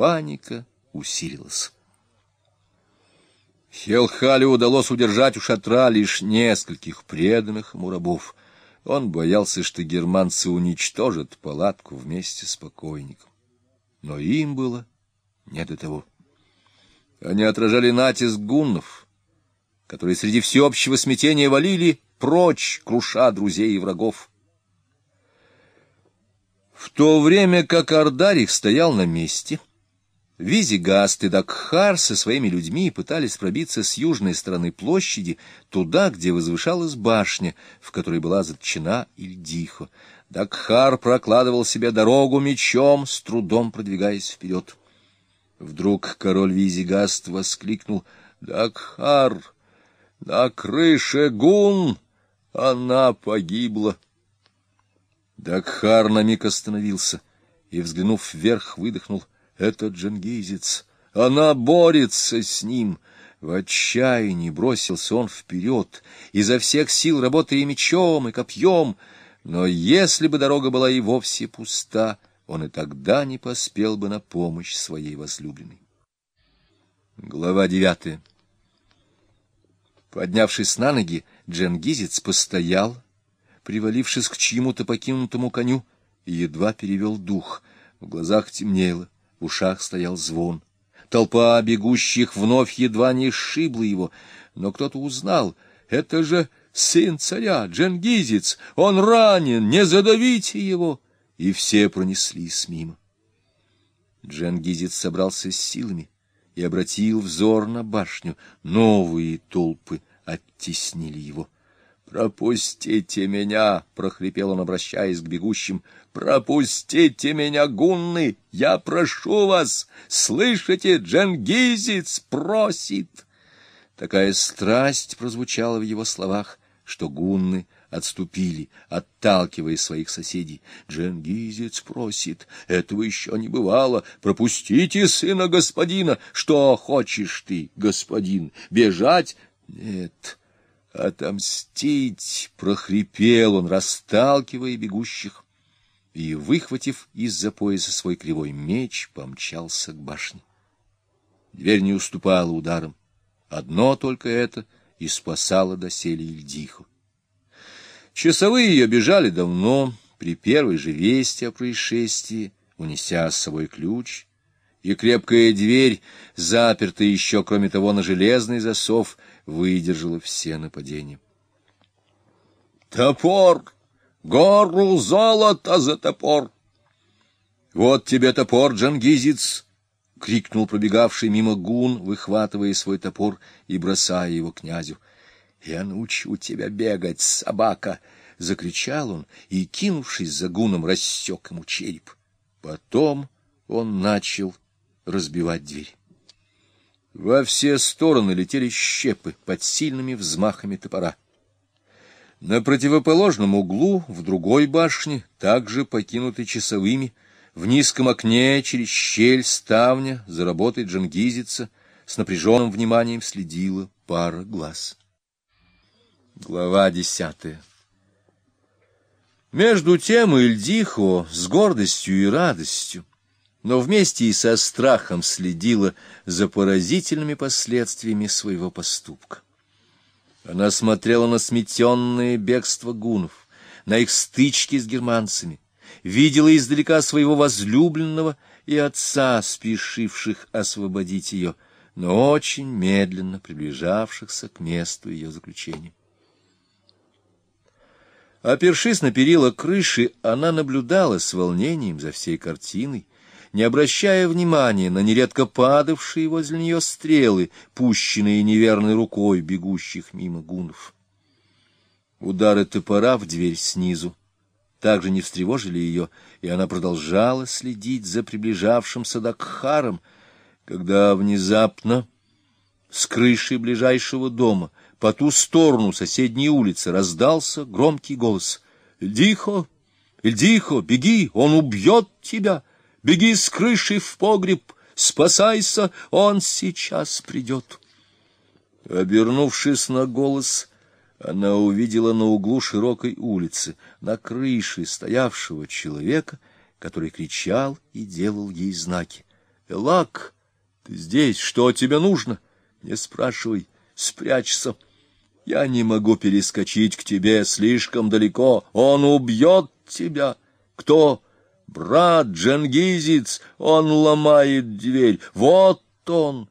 паника усилилась. Хелхале удалось удержать у шатра лишь нескольких преданных ему рабов. Он боялся, что германцы уничтожат палатку вместе с покойником. Но им было не до того. Они отражали натиск гуннов, которые среди всеобщего смятения валили прочь, круша друзей и врагов. В то время как Ардарих стоял на месте — Визигаст и Дакхар со своими людьми пытались пробиться с южной стороны площади, туда, где возвышалась башня, в которой была затчена Ильдихо. Дакхар прокладывал себе дорогу мечом, с трудом продвигаясь вперед. Вдруг король Визигаст воскликнул «Дакхар! На крыше гун! Она погибла!» Дакхар на миг остановился и, взглянув вверх, выдохнул этот джангизец, она борется с ним. В отчаянии бросился он вперед, изо всех сил работая мечом, и копьем. Но если бы дорога была и вовсе пуста, он и тогда не поспел бы на помощь своей возлюбленной. Глава девятая Поднявшись на ноги, джангизец постоял, привалившись к чьему-то покинутому коню, и едва перевел дух. В глазах темнело в ушах стоял звон. Толпа бегущих вновь едва не сшибла его, но кто-то узнал — это же сын царя, Дженгизец, он ранен, не задавите его! И все пронеслись мимо. Дженгизец собрался с силами и обратил взор на башню. Новые толпы оттеснили его. «Пропустите меня!» — прохрипел он, обращаясь к бегущим. «Пропустите меня, гунны! Я прошу вас! Слышите, джангизец просит!» Такая страсть прозвучала в его словах, что гунны отступили, отталкивая своих соседей. «Джангизец просит, этого еще не бывало, пропустите сына господина! Что хочешь ты, господин, бежать? Нет!» «Отомстить!» — прохрипел он, расталкивая бегущих, и, выхватив из-за пояса свой кривой меч, помчался к башне. Дверь не уступала ударам. Одно только это и спасало доселе Ильдиху. Часовые ее бежали давно, при первой же вести о происшествии, унеся с собой ключ, и крепкая дверь, запертая еще, кроме того, на железный засов, — выдержала все нападения. «Топор! Гору золота за топор!» «Вот тебе топор, джангизец!» — крикнул пробегавший мимо гун, выхватывая свой топор и бросая его князю. «Я научу тебя бегать, собака!» — закричал он и, кинувшись за гуном, рассек ему череп. Потом он начал разбивать дверь. Во все стороны летели щепы под сильными взмахами топора. На противоположном углу, в другой башне, также покинутой часовыми, в низком окне через щель ставня за работой джангизица с напряженным вниманием следила пара глаз. Глава десятая Между тем Ильдихо с гордостью и радостью но вместе и со страхом следила за поразительными последствиями своего поступка. Она смотрела на сметенное бегство гунов, на их стычки с германцами, видела издалека своего возлюбленного и отца, спешивших освободить ее, но очень медленно приближавшихся к месту ее заключения. Опершись на перила крыши, она наблюдала с волнением за всей картиной, не обращая внимания на нередко падавшие возле нее стрелы, пущенные неверной рукой бегущих мимо гунов. Удары топора в дверь снизу также не встревожили ее, и она продолжала следить за приближавшимся Дакхаром, когда внезапно с крыши ближайшего дома по ту сторону соседней улицы раздался громкий голос. «Эльдихо! Эльдихо, беги! Он убьет тебя!» Беги с крыши в погреб, спасайся, он сейчас придет. Обернувшись на голос, она увидела на углу широкой улицы, на крыше стоявшего человека, который кричал и делал ей знаки. Элак, ты здесь, что тебе нужно? Не спрашивай, спрячься. Я не могу перескочить к тебе слишком далеко. Он убьет тебя. Кто? Брат Джангизец. Он ломает дверь. Вот он.